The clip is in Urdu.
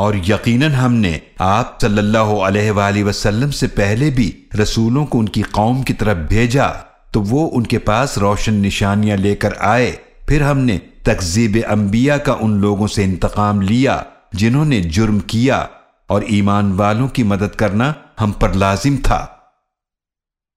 اور یقیناً ہم نے آپ صلی اللہ علیہ وآلہ وسلم سے پہلے بھی رسولوں کو ان کی قوم کی طرف بھیجا، تو وہ ان کے پاس روشن نشانیاں لے کر آئے۔ پھر ہم نے تکذیب انبیاء کا ان لوگوں سے انتقام لیا، جنہوں نے جرم کیا۔ اور ایمان والوں کی مدد کرنا ہم پر لازم تھا۔